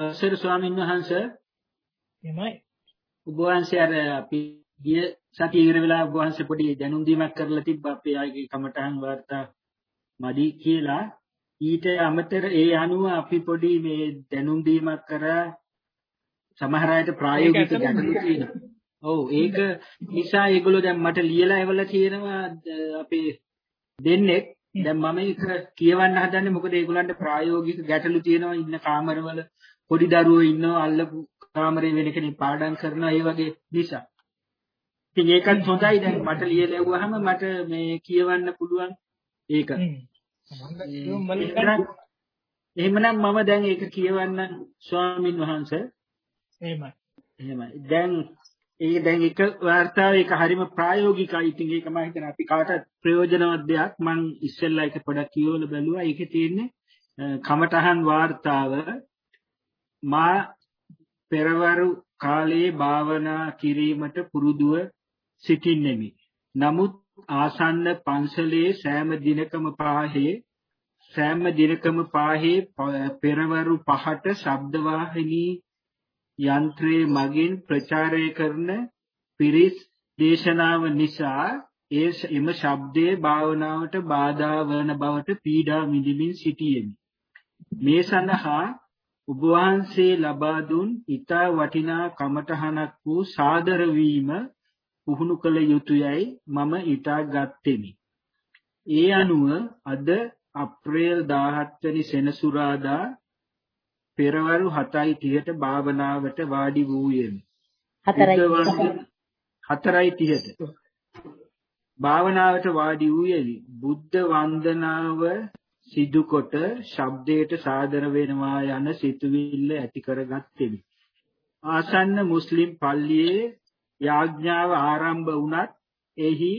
අවසර ස්වාමීන් වහන්සේ එමය ඔබ වහන්සේ අර අපි ගිය සතියේ ඉර වෙලා ඔබ වහන්සේ පොඩි දැනුම් දීමක් කරලා තිබ්බා අපේ ආයේ කමටහන් වාර්තා මදි කියලා. ඊට අමතර ඒ අනුව අපි පොඩි මේ දැනුම් දීමක් කරා සමහර අයට ප්‍රායෝගික ගැටලු තියෙනවා. ඔව් ඒක නිසා ඒගොල්ලෝ දැන් මට ලියලා එවලා තියෙනවා අපේ දෙන්නේ දැන් මම ඒක කියවන්න හදන්නේ මොකද ඒගොල්ලන්ට ප්‍රායෝගික ගැටලු තියෙනවා ඉන්න කාමරවල පොඩි දරුවෝ ඉන්නවා අල්ලපු කාමරේ වෙන කෙනෙක් පාඩම් කරනවා ඒ වගේ නිසා. ඉතින් ඒකත් හොඳයි දැන් මට ලියලා යවුවාම මට මේ කියවන්න පුළුවන් ඒක. එහෙමනම් මම දැන් ඒක කියවන්න ස්වාමින් වහන්සේ. එහෙමයි. එහෙමයි. දැන් ඒ දැන් එක වார்த்தාව එක හරිම ප්‍රායෝගිකයි. ඉතින් ඒක මම හිතන අපි කාටත් ප්‍රයෝජනවත් දෙයක්. මම ඉස්සෙල්ලා එක පොඩක් කියවලා බැලුවා. ඒකේ තියෙන්නේ කමටහන් වார்த்தාව මා පෙරවරු කාලයේ භාවනා කිරීමට පුරුදුව සිටින්නෙමි. නමුත් ආසන්න පන්සලේ සෑම දිනකම පාහේ සෑම දිනකම පාහේ පෙරවරු පහට ශබ්දවාහිනී යන්ත්‍රයේ මගින් ප්‍රචාරය කරන පිරිස් දේශනාව නිසා ඒ එම ශබ්දයේ භාවනාවට බාධා වන බවට පීඩා විඳින්මින් සිටියෙමි. මේ සඳහා ඔබ වහන්සේ ලබා දුන් ඊතා වටිනා කමඨහනක් වූ සාදර වීම පුහුණු කළ යුතුයයි මම ඊටා ගත්තෙමි. ඒ අනුව අද අප්‍රේල් 17 වෙනි සෙනසුරාදා පෙරවරු 7:30ට භාවනාවට වාඩි වූයෙමි. 4:30ට භාවනාවට වාඩි වූයෙමි. බුද්ධ වන්දනාව සිදුකොට ශබ්දයට සාදර වෙනවා යන සිතුවිල්ල ඇති කරගත්තෙමි. ආසන්න මුස්ලිම් පල්ලියේ යාඥාව ආරම්භ වුණත් එහි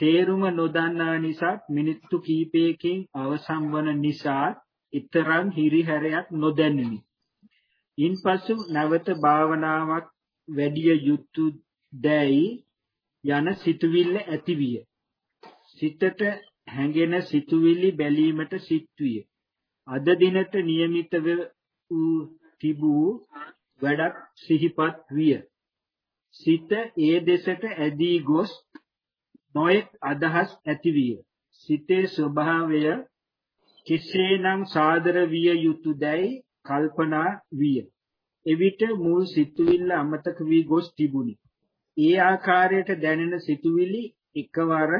තේරුම නොදන්නා නිසා මිනිත්තු කිහිපයකින් අවසන් වන නිසා ඊතරම් හිරිහැරයක් නොදැනිනි. ඉන්පසු නැවත භාවනාවක් වැඩි යුතු දැයි යන සිතුවිල්ල ඇතිවිය. සිතට හැඟෙන සිතුවිලි බැලීමට සිත්විය. අද දිනට નિયમિતව වූ තිබූ වැඩක් සිහිපත් විය. සිත ඒ දෙසට ඇදී ගොස් නොඑක් අදහස් ඇතිවිය. සිතේ ස්වභාවය කෙසේනම් සාදර විය යුතුයදයි කල්පනා විය. එවිට මුල් සිතුවිල්ල අමතක වී ගොස් තිබුණි. ඒ ආකාරයට දැනෙන සිතුවිලි එකවර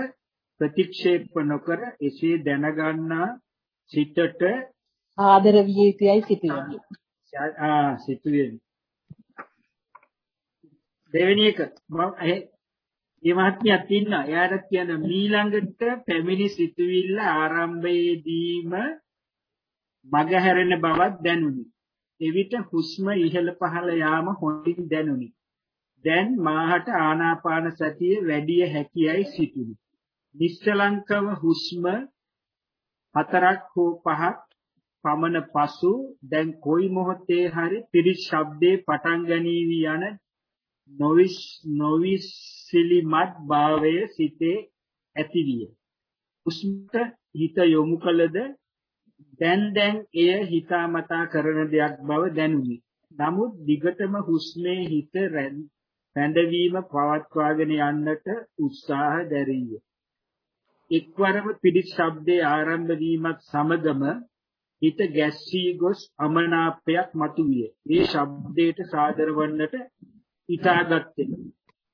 ප්‍රතික්ෂේප නොකර එසේ දැනගන්නා සිතට ආදර විය යුතුයයි සිතුවිලි. ආ සිතුවිලි. දෙවෙනි එක මම මේ මහත්මියක් ඉන්නවා. එයාට කියන මීළඟට පැමිණි සිතුවිල්ල ආරම්භයේදීම මගහැරෙන බවක් දැනුනි. එවිට හුස්ම ඉහළ පහළ යාම හොඳින් දැනුනි. දැන් මාහට ආනාපාන සතිය වැඩි හැකියයි සිතුනි. නිශ්චලංකව හුස්ම හතරක් හෝ පහක් පමණ පසු දැන් කොයි මොහොතේ හරි පිරිත් ශබ්දේ පටන් ගනීවි යන නොවිස් නොවිසිලිමත් භාවය සිතේ ඇතිවිය. හුස්මට හිත යොමු කළද දැන් දැන් එය හිතාමතා කරන දෙයක් බව දැනුනි. නමුත් දිගටම හුස්මේ හිත රැඳවීම පවත්වාගෙන යන්නට උත්සාහ දැරිය. එක්වරම පිළිත් ශබ්දයේ ආරම්භ වීමත් සමගම හිත ගැස්සී ගොස් අමනාපයක් මතුවිය. ඒ ශබ්දයට සාදර වන්නට හිතාගත්තේ.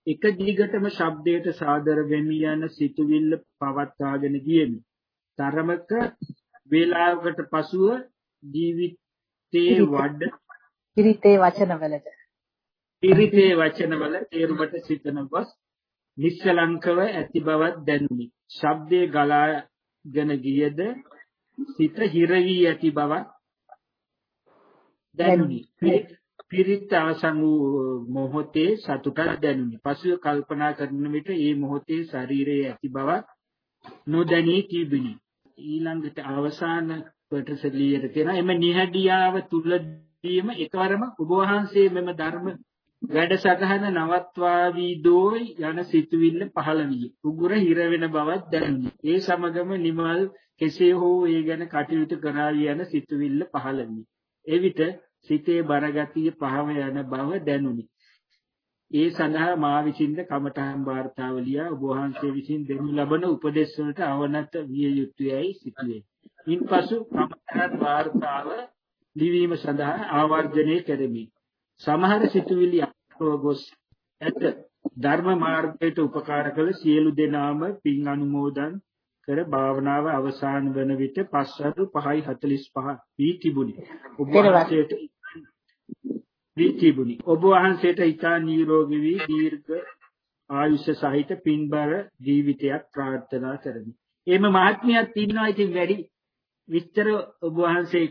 එක දිගටම ශබ්දයට සාදර වෙමි යන සිතුවිල්ල පවත්වාගෙන ගියෙමි. තරමක වේලාවකට පසුව ජීවිතේ වඩ පිරිතේ වචනවලට පිරිතේ වචනවල තේරුමට සිතන බස් නිශ්චලංකව ඇති බවක් දැනුනි. ශබ්දයේ ගලාගෙන ගියද සිත හිර වී ඇති බවක් දැනුනි. පිරිත් අවසන් වූ මොහොතේ සතුටක් දැනුනි. පසුව කල්පනා කරන විට මේ මොහොතේ ශරීරයේ ඇති බවක් නොදැනී තිබුණි. ඊළඟට අවසාන කොටසලියට තියෙන එම නිහඬියාව තුලදීම එකවරම ඔබ වහන්සේ මෙම ධර්ම වැඩසටහන නවත්වාවී දෝයි යන සිතුවිල්ල පහළ විය. උගුර හිර වෙන බවක් දැනුනි. ඒ සමගම නිමල් කෙසේ හෝ ඒ ගැන කටයුතු කරાવી යන සිතුවිල්ල පහළ විය. එවිට සිතේ බරගතිය පහව යන බව දැනුනි. ඒ සඳහා මා විසින්ද කමඨහන් වාර්තාව ලියා ඔබ වහන්සේ විසින් දෙනු ලබන උපදෙස් වලට අවනත විය යුතුයයි සිතුවේ. ඉන්පසු කමඨහන් වාර්තාව ලිවීම සඳහා ආවර්ජනය කෙරෙමි. සමහර සිතුවිලි අත්ව ගොස් ඇත. ධර්ම මාර්ගයට උපකාර කළ සියලු දෙනාම පින් අනුමෝදන් කර භාවනාව අවසන් වන විට පස්වරු 5:45 වී තිබුණි. ඔබ වහන්සේට වී තිබුණි. ඔබ වහන්සේට ඊතා නිරෝගී වී දීර්ඝ ආයුෂ සහිත පින්බර ජීවිතයක් ප්‍රාර්ථනා කරමි. එහෙම මහත්මියක් ඉන්නවා ඉතින් වැඩි විස්තර ඔබ වහන්සේ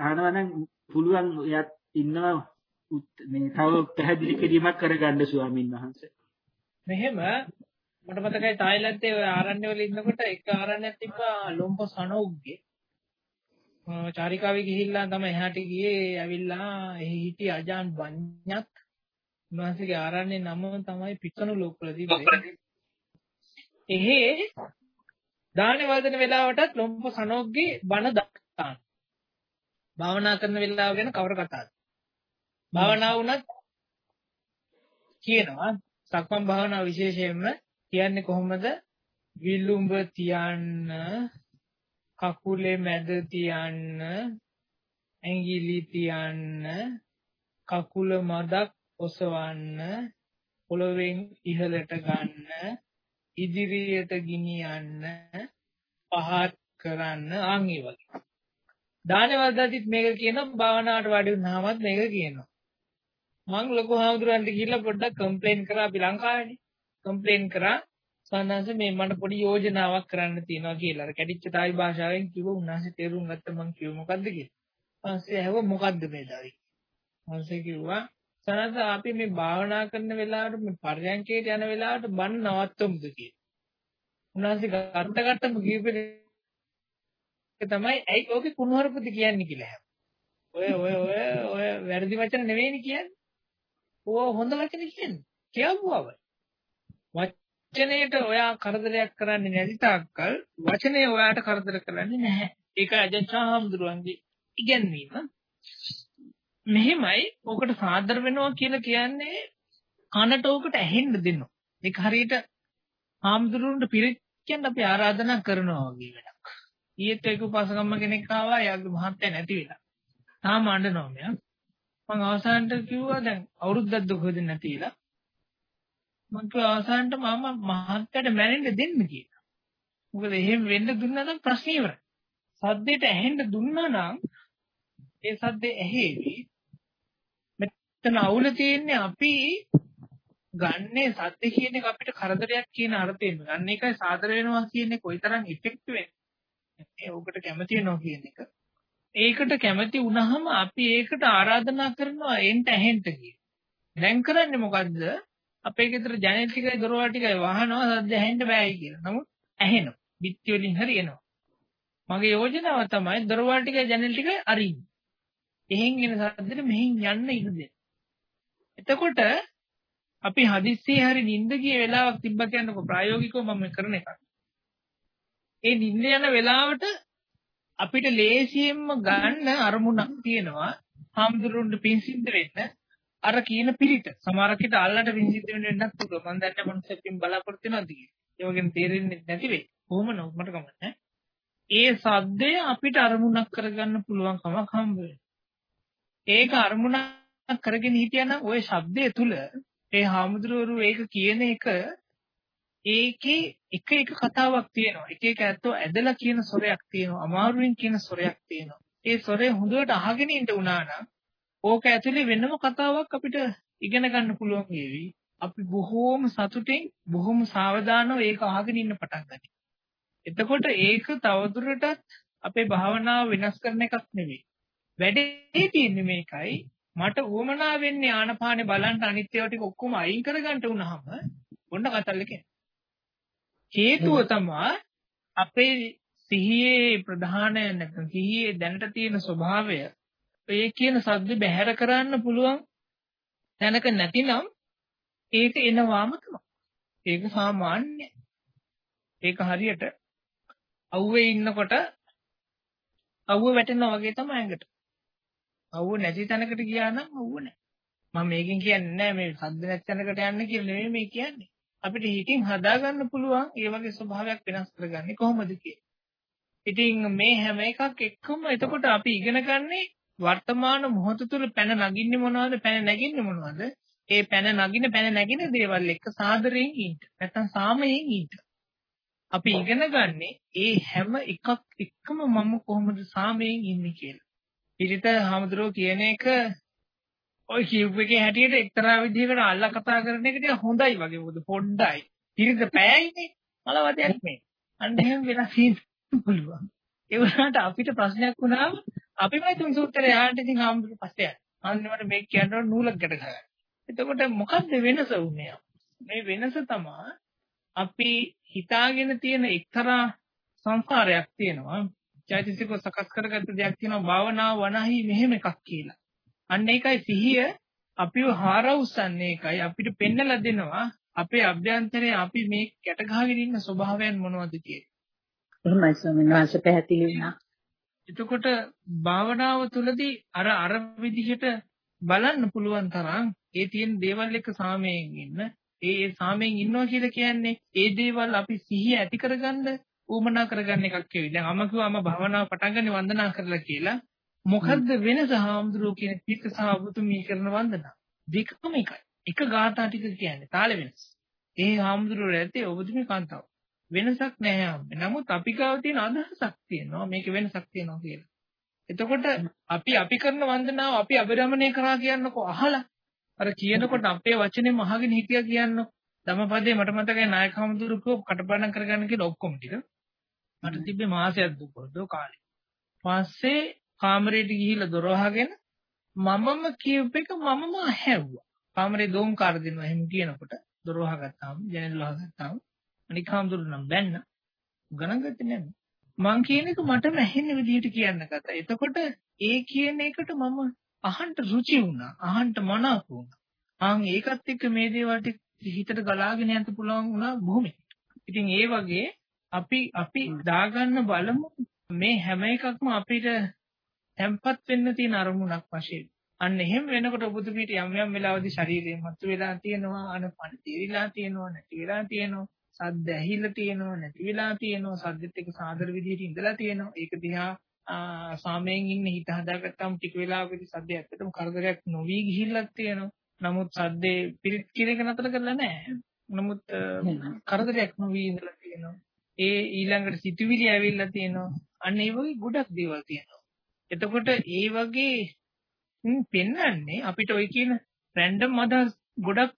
අහනවා නම් පුළුවන් එයත් ඉන්නවා මේ තව පැහැදිලි කිරීමක් කරගන්න ස්වාමින් වහන්සේ. මෙහෙම මට මතකයි තායිලන්තේ ඔය ආරණ්‍ය වල ඉන්නකොට එක ආරණ්‍යයක් තිබ්බා ලොම්ප සනෝග්ගේ. චාරිකාවේ ගිහිල්ලා තමයි එහාට ගියේ ඇවිල්ලා එහි හිටි අජාන් වඤ්ඤත් උන්වහන්සේගේ ආරණ්‍ය නම තමයි පිටකණු ලෝකවල තිබ්බේ. එහි දාන වදන වෙලාවටත් ලොම්ප සනෝග්ගේ බණ දාන. භාවනා කරන වෙලාව ගැන කවර කතාවද? භාවනා වුණත් කියනවා සක්මන් භාවනාව විශේෂයෙන්ම කියන්නේ කොහොමද? විලුඹ තියන්න, කකුලේ මැද තියන්න, ඇඟිලි තියන්න, කකුල මදක් ඔසවන්න, පොළවෙන් ඉහළට ගන්න, ඉදිරියට ගෙනියන්න, පහත් කරන්න ආන් ඒ වගේ. දානවලදීත් මේක කියනවා භාවනාවට වඩි වුණාමත් මේක කියනවා. මං ලොකු හාමුදුරන්ට ගිහිල්ලා පොඩ්ඩක් කම්ප්ලේන් කරා අපි ලංකාවේනේ. කම්ප්ලේන් කරා සන්නංශ මේ මට පොඩි යෝජනාවක් කරන්න තියෙනවා කියලා. අර කැඩිච්ච තායි භාෂාවෙන් කිව්ව උන්වහන්සේ තේරුම් ගත්ත මං කිව්ව මොකද්ද කියලා. ඊපස්සේ ඇහුව මොකද්ද මේ දාවි. ඊපස්සේ කිව්වා සනස අපි මේ භාවනා කරන වෙලාවට මේ පර්යංකයට යන වෙලාවට බන් නවත්තමුද කියලා. උන්වහන්සේ ගත්ත ගත්තම කිව්වේ තමයි ඇයි ඕකේ කුණුහරුපද කියන්නේ කියලා. ඔය ඔය ඔය ඔය වැරදි වචන නෙවෙයිනේ කියන්නේ. ඕවා හොඳ වචන කියන්නේ. කියවුවවයි. වචනයට ඔයා කරදරයක් කරන්නේ නැති තාක්කල් වචනේ ඔයාට කරදර කරන්නේ නැහැ. ඒක අජන්චාහම්දුරුවන්ගේ ඉගැන්වීම. මෙහෙමයි ඔකට සාදර වෙනවා කියලා කියන්නේ කනට ඔකට ඇහෙන්න දෙනවා. ඒක හරියට හාමුදුරුවන්ට පිරිච්චෙන් අපි ආරාධනා කරනවා වගේ වැඩක්. ඊයේත් ඒක උපසකම්ම කෙනෙක් ආවා එයාගේ මහත්ය නැති වෙලා. තාම අඬනවා මෙයා. මම අවසානට කිව්වා දැන් අවුරුද්දක් දුක හොදෙන්නේ නැතිලා. මම කිව්වා අවසානට මම මහත්යට මැරෙන්න දෙන්න කියලා. මොකද එහෙම වෙන්න දුන්නා නම් ප්‍රශ්නේ ඉවරයි. සද්දේට ඇහෙන්න දුන්නා නම් ඒ සද්දේ ඇහෙවි. මෙතන අවුල තියෙන්නේ අපි ගන්නේ සද්ද කියන එක අපිට කරදරයක් කියන අර්ථයෙන්. ගන්න එකයි සාදර වෙනවා කියන්නේ කොයිතරම් ඉෆෙක්ටිව් වෙන්නේ. ඕකට කැමති වෙනවා කියන එක. ඒකට කැමති වුණාම අපි ඒකට ආරාධනා කරනවා එන්ට ඇහෙන්න කියලා. දැන් කරන්නේ මොකද්ද? අපේ ගෙදර ජනෙල් ටිකයි දොරවල් ටිකයි වහනවා සද්ද ඇහෙන්න බෑයි කියලා. නමුත් ඇහෙනවා. බිත්ති වලින් හරි එනවා. මගේ යෝජනාව තමයි දොරවල් ටිකයි ජනෙල් ටිකයි අරින්න. එහෙන් එන සද්දෙට මෙහෙන් යන්න ඉඩ දෙන්න. එතකොට අපි හදිස්සියේ හරි නිින්ද ගිය වෙලාවක් තිබ්බ කියන්නකො ප්‍රායෝගිකව මම කරන එකක්. ඒ නිින්ද යන වෙලාවට අපිට ලේසියෙන්ම ගන්න අරමුණක් තියෙනවා. හාමුදුරුවන්ට පින් සිද්ධ වෙන්න අර කියන පිළිත සමහරකට අල්ලට පින් සිද්ධ වෙන්න වෙන්නත් පුළුවන්. මම දැන් මොනසෙත් පින් බලාපොරොත්තු වෙනවද කියලා. ඒ වගේම තේරෙන්නේ නැති වෙයි. කොහොම නෝ මට කමන්නේ ඒ සද්දය අපිට අරමුණක් කරගන්න පුළුවන් කමක් හම්බ ඒක අරමුණක් කරගෙන හිටියනම් ওই ශබ්දය තුල ඒ හාමුදුරුවෝ ඒක කියන එක ඒකේ එක එක කතාවක් තියෙනවා. එක එක ඇත්තෝ ඇදලා කියන සොරයක් තියෙනවා. අමාරුවෙන් කියන සොරයක් තියෙනවා. ඒ සොරේ හොඳට අහගෙන ඉන්න උනා නම් ඕක ඇතුලේ වෙනම කතාවක් අපිට ඉගෙන ගන්න පුළුවන් වේවි. අපි බොහෝම සතුටින් බොහෝම සාවධානව ඒක අහගෙන ඉන්න පටන් ගන්නවා. එතකොට ඒක තවදුරටත් අපේ භාවනාව වෙනස් කරන එකක් නෙවෙයි. වැඩේ තියෙන්නේ මේකයි මට උවමනා වෙන්නේ ආනපානේ බලන්න අනිත්‍යව ටික ඔක්කොම අයින් කරගන්න උනහම ඔන්න කතල්ල කියන්නේ. හේතුව තමයි අපේ සිහියේ ප්‍රධාන නැත්නම් සිහියේ දැනට තියෙන ස්වභාවය ඒ කියන සද්ද බැහැර කරන්න පුළුවන් තැනක නැතිනම් ඒක එනවාම තමයි. ඒක සාමාන්‍යයි. ඒක හරියට අවුවේ ඉන්නකොට අවුව වැටෙනවා වගේ තමයි ඇඟට. අවුව නැති තැනකට ගියා නම් අවුව නැහැ. මම මේකෙන් කියන්නේ නැහැ මේ සද්ද නැති තැනකට යන්න කියලා නෙමෙයි මේ කියන්නේ. අපිට හිතින් හදාගන්න පුළුවන් ඒ වගේ ස්වභාවයක් වෙනස් කරගන්නේ කොහොමද කියලා. ඉතින් මේ හැම එකක් එක්කම එතකොට අපි ඉගෙන ගන්නේ වර්තමාන මොහොත තුළ පැන නගින්නේ මොනවද පැන නැගින්නේ මොනවද ඒ පැන නගින පැන නැගින දේවල් එක්ක සාදරයෙන් ඉන්න නැත්නම් සාමයෙන් ඉන්න අපි ඉගෙන ගන්නේ ඒ හැම එකක් එක්කම මම කොහොමද සාමයෙන් ඉන්නේ කියලා. පිරිත හාමුදුරුවෝ කියන එක ඔය කියුප් එකේ හැටියට එක්තරා විදිහකට අල්ලා කතා කරන එක ටික හොඳයි වගේ මොකද පොඩ්ඩයි. පිරිත පෑයිනේ මලවදයක් මේ. අන්න එහෙම වෙලා තියෙන්න පුළුවන්. ඒ වුණාට අපිට ප්‍රශ්නයක් වුණාම අපිම තුන් සූත්‍රය යාට ඉතින් හාමුදුරු පස්සේ යනවා. අන්නවට මේක කියනවා නූලක් ගැට ගන්න. එතකොට මොකද්ද වෙනස උනේ? මේ වෙනස තමයි අපි හිතාගෙන තියෙන එක්තරා සංස්කාරයක් තියෙනවා. චෛතසික සකස් කරගත්ත දෙයක් තියෙනවා භාවනාව වනහි මෙහෙම එකක් කියලා. අන්න ඒකයි සිහිය අපිව හාර උස්සන්නේ ඒකයි අපිට පෙන්නලා දෙනවා අපේ අභ්‍යන්තරයේ අපි මේ කැට ගහගෙන ඉන්න ස්වභාවයන් මොනවද කියලා. එහෙමයි ස්වාමීන් වහන්සේ පැහැදිලි වුණා. එතකොට භාවනාව තුළදී අර අර විදිහට බලන්න පුළුවන් තරම් ඒ තියෙන දේවල් එක්ක සාමයෙන් ඉන්න ඒ ඒ සාමයෙන් ඉන්නවා කියලා කියන්නේ ඒ දේවල් අපි සිහිය ඇති කරගන්න ඌමනා කරගන්න එකක් කියවි. දැන් අම කිව්වම භාවනාව පටන් ගන්න වන්දනා කරලා කියලා මොකද්ද වෙනස හාමුදුරුවෝ කියන පිට සහ ඔබතුමී කරන වන්දනා? දෙකම එකයි. එක ගාථා ටික කියන්නේ තාල වෙනස්. ඒ හාමුදුරුවෝ ඇත්තේ ඔබතුමී කාන්තාව. වෙනසක් නැහැ. නමුත් අපි ගාව තියෙන අදහසක් තියෙනවා මේක වෙනසක් තියෙනවා කියලා. එතකොට අපි අපි කරන වන්දනාව අපි අභිරමණය කරා කියන්නකෝ අහලා අර කියනකොට අපේ වචනේම අහගෙන හිටියා කියන්නෝ ධම්මපදයේ මට මතකයි නායක හමුදුරුකෝ කටපාඩම් කරගන්න කියලා ඔක්කොම ටික මට තිබ්බේ මාසයක් දුකෝ කාලේ පස්සේ කාමරේට ගිහිල්ලා දොර වහගෙන මමම කියූප එක මමම ඇහැව්වා කාමරේ දෝංකාර දෙනවා එහෙම කියනකොට දොර වහගත්තාම ජනෙල් වහගත්තාම අනික හාමුදුරුවෝ නම් බැන්න ගණන් ගත්තේ නැහැ. මං කියන එක මටම ඇහෙන විදිහට කියන්න ගත්තා. එතකොට ඒ කියන එකට මම අහන්න රුචි වුණා. අහන්න මනාප වුණා. ආන් ඒකත් එක්ක මේ දේවල් ටික හිතට ගලාගෙන යන්න පුළුවන් වුණා බොහොමයි. ඉතින් ඒ වගේ අපි අපි දාගන්න බලමු මේ හැම එකක්ම අපිට තැම්පත් වෙන්න තියෙන අරමුණක් වශයෙන්. අන්න එහෙම වෙනකොට ඔබතුමීට යම් යම් වෙලාවදී ශරීරය මතු වෙලා තියෙනවා, අනපන තීරිලා තියෙනවා, නැති වෙලා තියෙනවා. සද්ද ඇහිලා තියෙනවා නැති වෙලා තියෙනවා සද්දෙත් එක්ක සාදර විදිහට ඉඳලා තියෙනවා. ඒක දිහා සාමයෙන් ඉන්න හිත හදාගත්තාම ටික වෙලාවකදී සද්ද ඇත්තටම කරදරයක් නොවි ගිහිල්ලක් තියෙනවා. නමුත් සද්දේ පිරිත් කිරේක නතර කරලා නැහැ. නමුත් කරදරයක් නොවි ඉඳලා තියෙනවා. ඒ ඊළඟට සිතුවිලි ඇවිල්ලා තියෙනවා. අන්න ඒ වගේ ගොඩක් දේවල් තියෙනවා එතකොට ඒ වගේ පෙන්වන්නේ අපිට ওই කියන රැන්ඩම් අදහස් ගොඩක්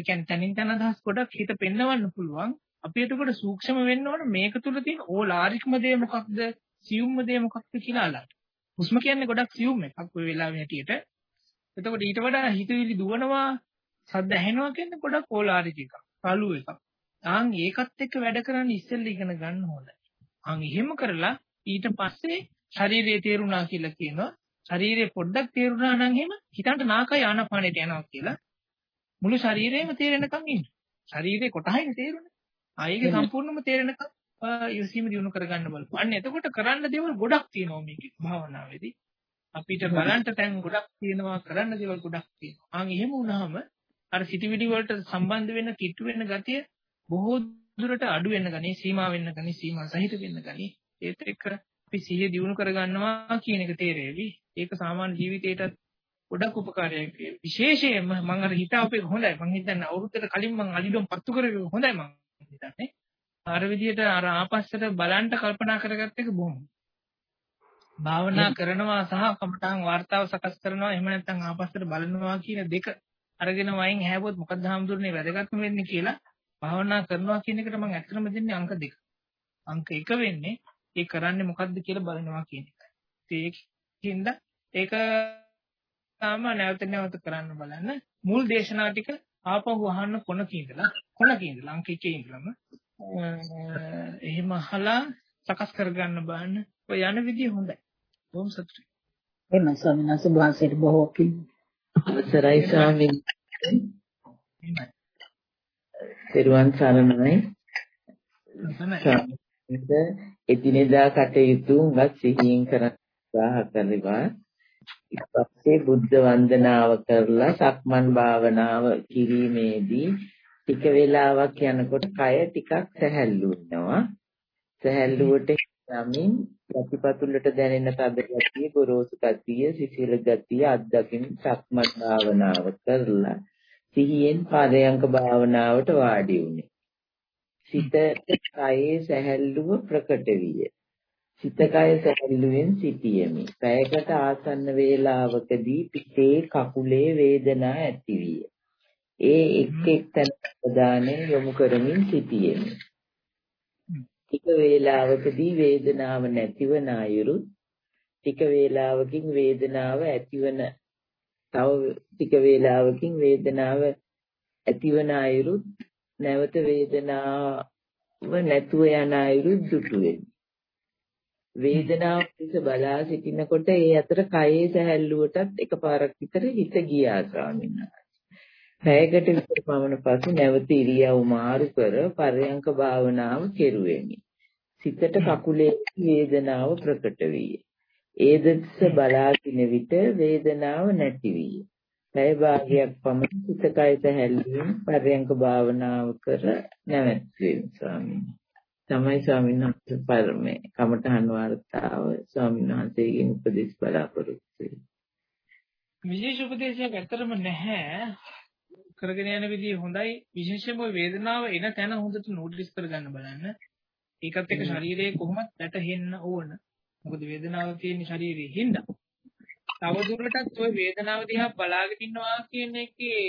කියන්නේ තනින් තන අදහස් ගොඩක් හිත පෙන්වන්න පුළුවන්. අපි එතකොට සූක්ෂම වෙන්න ඕන මේක තුල තියෙන ඕලාරික්ම දේ මොකක්ද? සියුම්ම දේ මොකක්ද කියලා අල්ලන්න. හුස්ම කියන්නේ ගොඩක් සියුම් එකක් ඔය වෙලාවේ හැටියට. එතකොට ඊට වඩා හිතවිලි දුවනවා, සද්ද ඇහෙනවා කියන්නේ ගොඩක් ඕලාරික එකක්. රළු එකක්. ආන් ඒකත් එක්ක වැඩ කරන්න ඉස්සෙල්ලා ඉගෙන ගන්න ඕනේ. ආන් එහෙම කරලා ඊට පස්සේ ශරීරයේ තේරුණා කියලා කියනවා. ශරීරේ පොඩ්ඩක් තේරුණා නම් එහෙම හිතන්ට නාකය ආනපානෙට යනවා කියලා මුළු ශරීරයම තේරෙනකන් ඉන්න. ශරීරේ කොටහින් තේරුණා. ආයෙක සම්පූර්ණයෙන්ම තේරෙනකන් යොසීම දිනු කරගන්න බලපන්. අන්න එතකොට කරන්න දේවල් ගොඩක් තියෙනවා මේකේ භාවනාවේදී. අපිට බලන්න තැන් ගොඩක් තියෙනවා කරන්න දේවල් ගොඩක් තියෙනවා. ආන් එහෙම වුණාම අර සිටිවිලි වලට සම්බන්ධ වෙන කිට්ටු වෙන ගතිය බොහෝ දුරට අඩු වෙන්න ගනී සීමා වෙන්න ගනී සීමා සහිත වෙන්න ගනී ඒත් එක්ක අපි සිහිය දියුණු කරගන්නවා කියන එක තේරෙවි. ඒක සාමාන්‍ය ජීවිතේටත් ගොඩක් උපකාරයක්. විශේෂයෙන්ම මම අර හිතාපේ හොඳයි. මම හිතන්නේ අවුරුද්දට කලින් මම අලිඩොම් පත්තු කරගෙන හොඳයි මම හිතන්නේ. අර විදියට අර ආපස්සට බලන්න කල්පනා කරගත්ත එක බොහොම. භාවනා කරනවා සහ කමඨාන් වார்த்தාව සකස් කරනවා. එහෙම නැත්නම් ආපස්සට බලනවා කියන දෙක අරගෙන වයින් හැවොත් මොකද හාමුදුරනේ වැදගත්ම වෙන්නේ කියලා භාවනා කරනවා කියන එකට මම ඇත්තටම දෙන්නේ අංක දෙක. අංක එක වෙන්නේ ඒ කරන්නේ මොකද්ද කියලා බලනවා කියන එකයි. ඒකින්ද ඒක තාම නැවත නැවත කරන්න බලන්න. මුල් දේශනා ටික ආපහු අහන්න කොනක ඉඳලා කොනක ඉඳලා අංක 1 ඉඳලම එහෙම අහලා සකස් කරගන්න බලන්න. ඔය යන විදිය හොඳයි. බොහොම සතුටුයි. එහෙම ස්වාමීන් වහන්සේ වහන්සේට බොහෝ පිං අවසරයි ස්වාමීන් තෙරුවන් සරණයි එදිනෙදා කටයුතු උඟක් සිහියෙන් කරන්න උත්සාහ කරනවා ඊපස්සේ බුද්ධ වන්දනාව කරලා සක්මන් භාවනාව කිරීමේදී ටික වෙලාවක් යනකොට කය ටිකක් සැහැල්ලු වෙනවා. සැහැල්ලුවට යමින් ප්‍රතිපතුලට දැනෙන තද ගතිය, ගොරෝසු ගතිය, සිසිල් ගතිය අත්දකින් සක්මන් භාවනාව කරලා සිහියෙන් පාදයන්ක භාවනාවට වාඩි වුණේ. සිත කයේ සැහැල්ලුව ප්‍රකට විය. සිත කය සැහැල්ලුවෙන් සිටියෙමි. පැයකට ආසන්න වේලාවකදී පිටේ කකුලේ වේදනා ඇති විය. ඒ එක් එක් තැන ප්‍රදානය යොමු කරමින් සිටියෙමි. ටික වේලාවකදී වේදනාව නැතිවන අයුරු ටික වේලාවකින් වේදනාව ඇතිවන තව ටික වේලාවකින් වේදනාව ඇතිවන අයුරු නැවත වේදනාව නැතුව යන අයුරු දුටු වෙමි. වේදනාව දෙස බලා සිටිනකොට ඒ අතර කයේ සැහැල්ලුවටත් එකපාරක් විතර හිත ගියා ස්වාමීන් වහන්සේ. පැයකට විතර පමණ පසු නැවත ඉරියව් මාරු කර පරයන්ක භාවනාව කෙරුවෙමි. සිතට කකුලේ වේදනාව ප්‍රකට විය. ඒ දෙස බලා සිටින විට වේදනාව නැති විය. පැය භාගයක් පමණ සිතකය පැහැල්ලුවෙන් පරයන්ක භාවනාව කර නැවැත්වීම ස්වාමීන් තමයි ස්වාමීන් වහන්සේ පරමේ කමඨහන් වර්තාව ස්වාමීන් වහන්සේගෙන් උපදෙස් බලාපොරොත්තු විශේෂ උපදේශයක් ඇත්තටම නැහැ. කරගෙන යන විදිය හොඳයි. විශේෂයෙන්ම වේදනාව එන තැන හොඳට නෝටිස් කරගන්න බලන්න. ඒකත් එක්ක ශරීරයේ කොහොමද වැටෙන්න ඕන. මොකද වේදනාව තියෙන ශරීරයේ හින්දා. තවදුරටත් ওই වේදනාව දිහා බලාගෙන ඉන්නවා කියන එකේ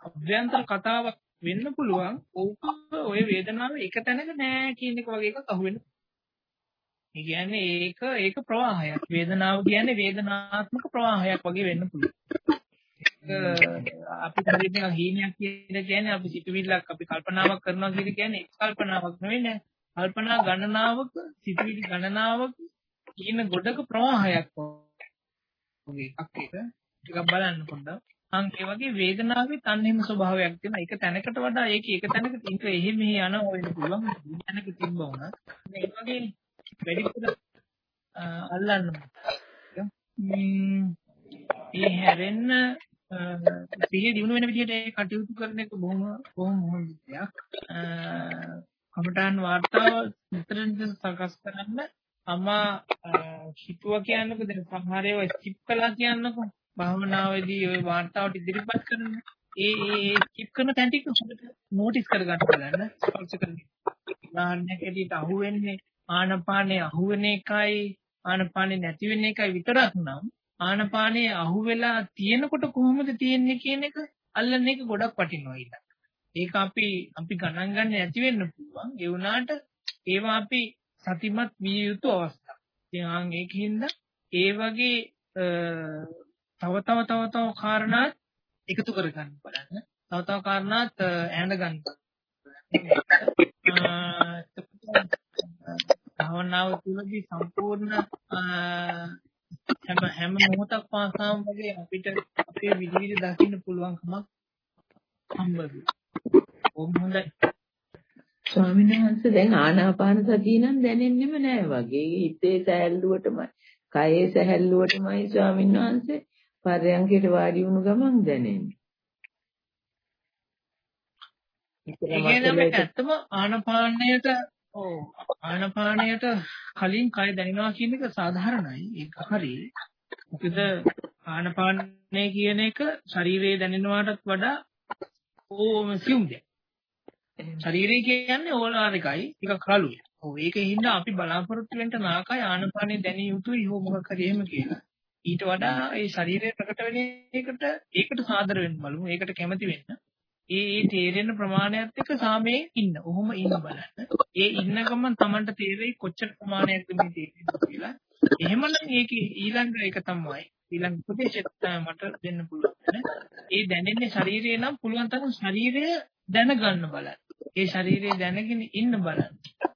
අභ්‍යන්තර කතාවක් වෙන්න පුළුවන්. ඕක ওই වේදනාව එක තැනක නෑ කියන එක වගේ එකක් අහුවෙන්න. ඒ කියන්නේ ඒක ඒක ප්‍රවාහයක්. වේදනාව කියන්නේ වේදනාත්මක ප්‍රවාහයක් වගේ වෙන්න පුළුවන්. අපි හරියට නිකන් හීනයක් කියන කියන්නේ අපි සිතුවිල්ලක් අපි කල්පනාවක් කරනවා කියන කියන්නේ එක් කල්පනාවක් නෙවෙයි නෑ. කල්පනා ගණනාවක සිතුවිලි ගණනාවක කියන ගොඩක ප්‍රවාහයක් වගේ එකක් ඒක ටිකක් බලන්න පොඩ්ඩක්. අන් ඒ වගේ වේදනාවේ තන්හිම ස්වභාවයක් තියෙනවා. ඒක තැනකට වඩා ඒක එක තැනක තින්ක එහෙ මෙහෙ යන වෙන්න පුළුවන්. තැනක තිබ්බ වුණා. ඒ වගේ වැඩිපුර අල්ලන්න. මේ හැරෙන්න සිහිය දිනු වෙන විදිහට ඒ කටයුතු කරන එක බොහොම බොහොම හොඳ දෙයක්. කමඨාන් වාර්තාව විතරෙන් සකස් කරන්න අම්මා හිතුවා කියන්නකෝ දැන් සමහර ඒවා ස්කිප් කළා කියන්නකෝ භාවනාවේදී ওই වාර්තාවට ඉදිරිපත් කරන ඒ ඒ ස්කිප් කරන තැන් ටික නෝටිස් කරගන්න බලන්න ස්පර්ශ කරගන්න. උදාහරණයක් ඇටියට අහුවෙන්නේ ආනපානේ අහුවෙන එකයි ආනපානේ නැති වෙන එකයි විතරක් නම් ආනපානේ අහුවෙලා තියෙනකොට කොහොමද තියෙන්නේ කියන එක අල්ලන එක ගොඩක් වටිනවා ඊළඟ. ඒක අපි අපි ගණන් ගන්න නැති වෙන්න පුළුවන්. ඒ වුණාට ඒවා අපි සතිමත් විය යුතු අවස්ථා. ඉතින් ඒකින්ද ඒ වගේ තව තව තව තව කාරණාත් එකතු කරගන්න බලන්න. තව තව කාරණාත් ඇඳ ගන්න. භවනාව තුළදී සම්පූර්ණ හැම හැම මොහොතක් පාසාම වගේ අපිට අපේ විවිධ දකින්න පුළුවන්කමක් හම්බ වෙනවා. කොහොම හොඳයි. ස්වාමීන් වහන්සේ දැන් ආනාපාන සතිය නම් දැනෙන්නෙම නෑ වගේ හිතේ සැහැල්ලුවටමයි කයේ සැහැල්ලුවටමයි ස්වාමීන් වහන්සේ පරයන්කයට වාඩි වුණු ගමන් දැනෙන්නේ. ඒ කියන්නේ ඇත්තම ආනාපානයට ඔව් ආනාපානයට කලින් කය දැනෙනවා කියන එක සාධාරණයි ඒක හරි. මොකද ආනාපානය කියන එක ශරීරයේ දැනෙනවාටත් වඩා ඕම සියුම් දෙයක්. ශරීරය කියන්නේ ඕලාරිකයි ටිකක් රළුයි. ඔව් ඒකින්ද අපි බලාපොරොත්තු වෙන්න නාකය ආනපානෙ දැනිය යුතුයි හෝ මොකක් හරි එහෙම කියලා. ඊට වඩා ඒ ශරීරය ප්‍රකට වෙන එකට ඒකට සාදර වෙන්න බලමු. ඒකට කැමති වෙන්න. ඒ ඒ තේරෙන ප්‍රමාණයත් එක්ක සාමයේ ඉන්න. ඔහොම ඉන්න බලන්න. ඒ ඉන්න ගමන් Tamanට තේරෙයි කොච්චර ප්‍රමාණයක්ද මේ තේරෙන්නේ කියලා. එහෙමනම් ඒක ඊළඟ එක තමයි. ඊළඟ උපදේශය මට දෙන්න පුළුවන්. ඒ දැනෙන්නේ ශරීරය නම් පුළුවන් තරම් ශරීරය දැනගන්න බලන්න. ඒ ශරීරය දැනගෙන ඉන්න බලන්න.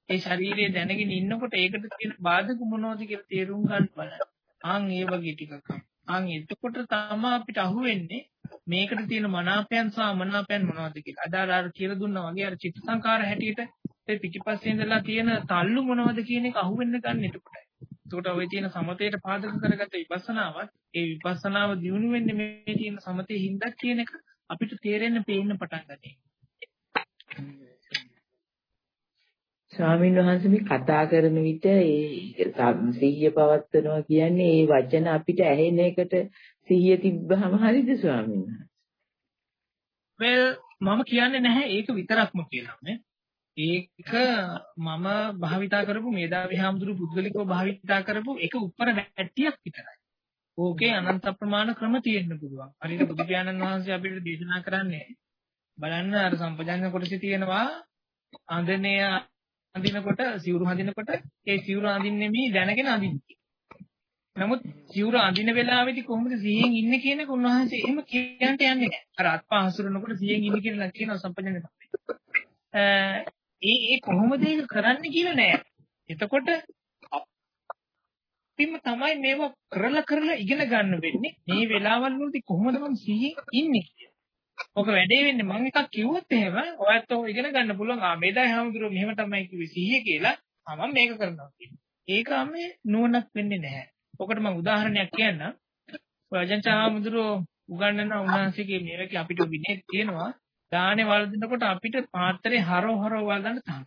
ඒ ශරීරය දැනගෙන ඉන්නකොට ඒකට තියෙන බාධක මොනවද කියලා තේරුම් ගන්න බලන්න. ආන් ඒ වගේ ටිකක්. ආන් එතකොට තමයි අපිට අහුවෙන්නේ මේකට තියෙන මනාපයන් සහ අමනාපයන් මොනවද කියලා. අදාළ අර කියලා දුන්නා වගේ අර චිත්ත සංකාර හැටියට ඒ පිටිපස්සේ ඉඳලා තියෙන තල්ලු මොනවද කියන එක අහුවෙන්න ගන්න එතකොටයි. එතකොට ඔය තියෙන සමතේට පාදක කරගත්ත විපස්සනාවත් ඒ විපස්සනාව දියුණු වෙන්නේ මේ තියෙන සමතේ හින්දා කියන එක අපිට තේරෙන්න පේන්න පටන් ගන්නවා. ස්වාමීන් වහන්සේ මේ කතා කරන විට ඒ සිහිය පවත්වනවා කියන්නේ ඒ වචන අපිට ඇහෙන එකට සිහිය තිබ්බහම හරිද ස්වාමීන් වහන්සේ? well මම කියන්නේ නැහැ ඒක විතරක්ම කියලා නේ. ඒක මම භාවිතා කරපු මේදාවි හාමුදුරු පුද්ගලිකව භාවිතා කරපු එක උත්තර වැට්ටියක් විතරයි. ඕකේ අනන්ත ප්‍රමාණ ක්‍රම තියෙන්න පුළුවන්. හරියට බුදු පියාණන් වහන්සේ අපිට දේශනා කරන්නේ බලන්න අර සම්පජාඤ්ඤ කොටසේ තියෙනවා අඳනේ අඳිනකොට සිවුරු හඳිනකොට ඒ සිවුරු අඳින්නේ මේ දැනගෙන අඳින්නේ. නමුත් සිවුරු අඳින වෙලාවේදී කොහොමද සිහියෙන් ඉන්නේ කියන එක උන්වහන්සේ එහෙම කියන්න යන්නේ නැහැ. අර අත්පා හසුරනකොට සිහියෙන් ඉන්නේ කියලා කියනවා සම්පජන්‍ය තමයි. ඒ ඒ කොහොමද ඒක කරන්න කියලා නෑ. එතකොට අපිම තමයි මේවා කරලා කරලා ඉගෙන ගන්න වෙන්නේ. මේ වෙලාවල් වලදී කොහොමද මම සිහියෙන් ඉන්නේ කියලා. ඔක වැඩේ වෙන්නේ මම එකක් කිව්වොත් එහෙම ඔයත් ඔය ඉගෙන ගන්න පුළුවන් ආ මේදායි හැමදෙරෝ මෙහෙම තමයි කිව්වේ සිහිය කියලා ආ මම මේක කරනවා කියන්නේ. ඒක අමේ නුවණක් වෙන්නේ නැහැ. ඔකට මම උදාහරණයක් කියන්නම්. රජන්ච හැමදෙරෝ උගන්වන උන්වහන්සේගේ මේකේ අපිට විනය තියෙනවා. දානේ වළඳනකොට අපිට පාත්‍රේ හරව හරව වළඳන්න තහන.